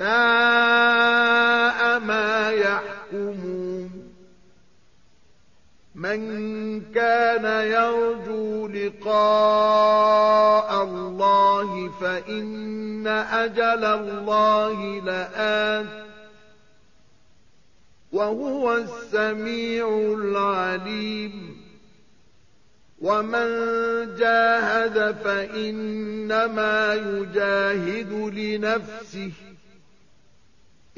ساء ما يحكمون. من كان يرجو لقاء الله فإن أجل الله لآت. وهو السميع العليم. ومن جاهد فإنما يجاهد لنفسه.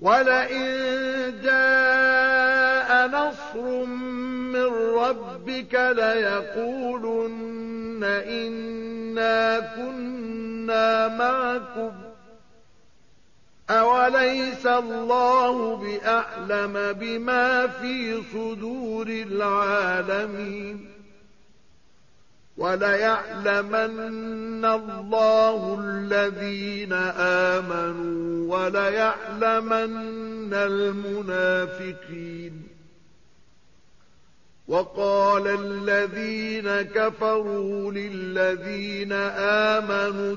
ولئن جاء نصر من ربك ليقولن إنا كنا معكم أوليس الله بأعلم بما في صدور العالمين وليعلمن الله الذين آمنوا وليعلمن المنافقين. وقال الذين كفروا للذين آمنوا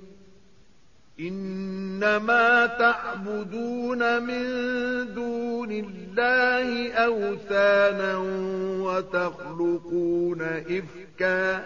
إنما تعبدون من دون الله أوثانا وتخلقون إفكا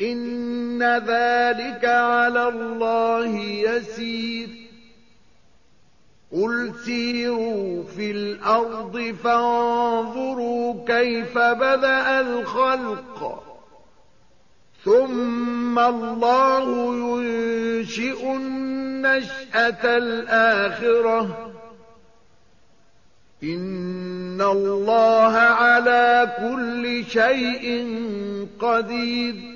إن ذلك على الله يسير. قل سيروا في الأرض فانظروا كيف بدأ الخلق. ثم الله ينشئ النشأة الآخرة. إن الله على كل شيء قدير.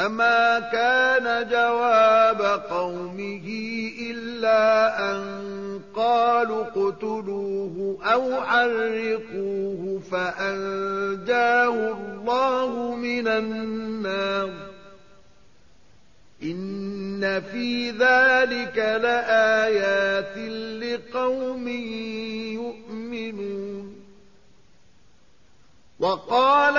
فما كان جواب قومه إلا أن قالوا اقتلوه أو حرقوه فأنجاه الله من النار إن في ذلك لآيات لقوم يؤمنون وقال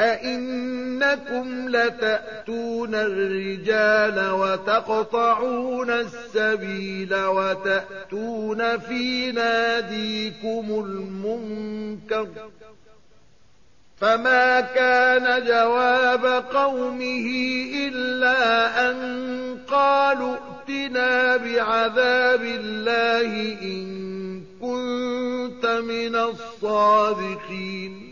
أئنكم لتأتون الرجال وتقطعون السبيل وتأتون في ناديكم المنكر فما كان جواب قومه إلا أن قالوا ائتنا بعذاب الله إن كنت من الصادقين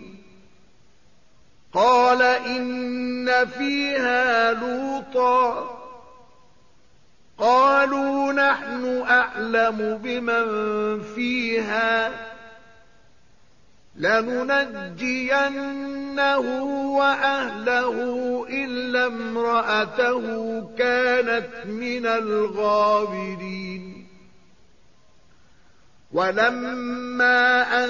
قال إن فيها لوطا. قالوا نحن أعلم بمن فيها. لننجينه وأهله إلا امرأته كانت من الغابرين. ولما أن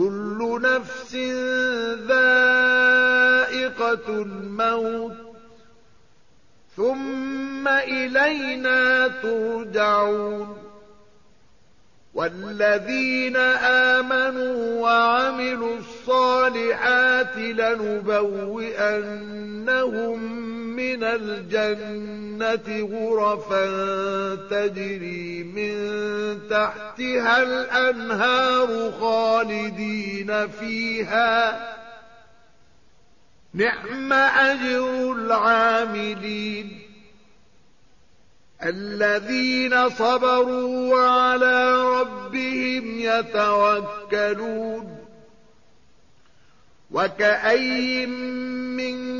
كل نفس ذائقة الْمَوْتِ. ثُمَّ إِلَيْنَا تُرْجَعُونَ. وَالَّذِينَ آمَنُوا وَعَمِلُوا الصَّالِحَاتِ لَنُبَوِّئَنَّهُم مِّنَ الْجَنَّةِ غُرَفًا تَجْرِي مِن تَحْتِهَا الْأَنْهَارُ خَالِدِينَ فِيهَا. نِعْمَ أَجْرُ الْعَامِلِينَ الَّذِينَ صَبَرُوا وَعَلَىٰ رَبِّهِمْ يَتَوَكَّلُونَ. وَكَأَيِّن مِّن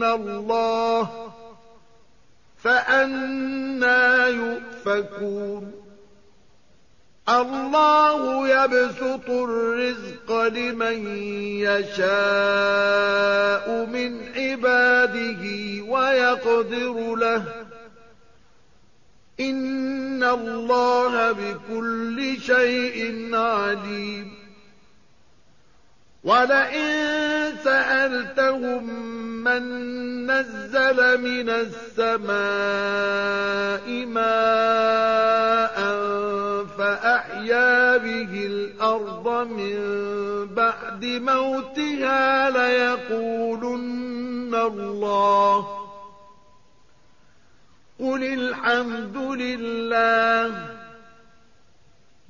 الله فأنا يؤفكون. الله يبسط الرزق لمن يشاء من عباده ويقدر له. إِنَّ اللَّهَ بِكُلِّ شَيْءٍ عَلِيمٌ. وَلَئِن سَأَلْتَهُم مَّن نَّزَّلَ مِنَ السَّمَاءِ مَاءً فَأَحْيَا بِهِ الْأَرْضَ مِن بَعْدِ مَوْتِهَا لَيَقُولُنَّ اللَّهُ قُلِ الْحَمْدُ لِلَّهِ